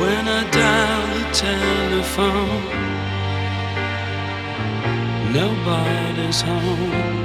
When I dial the telephone, nobody's home.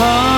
All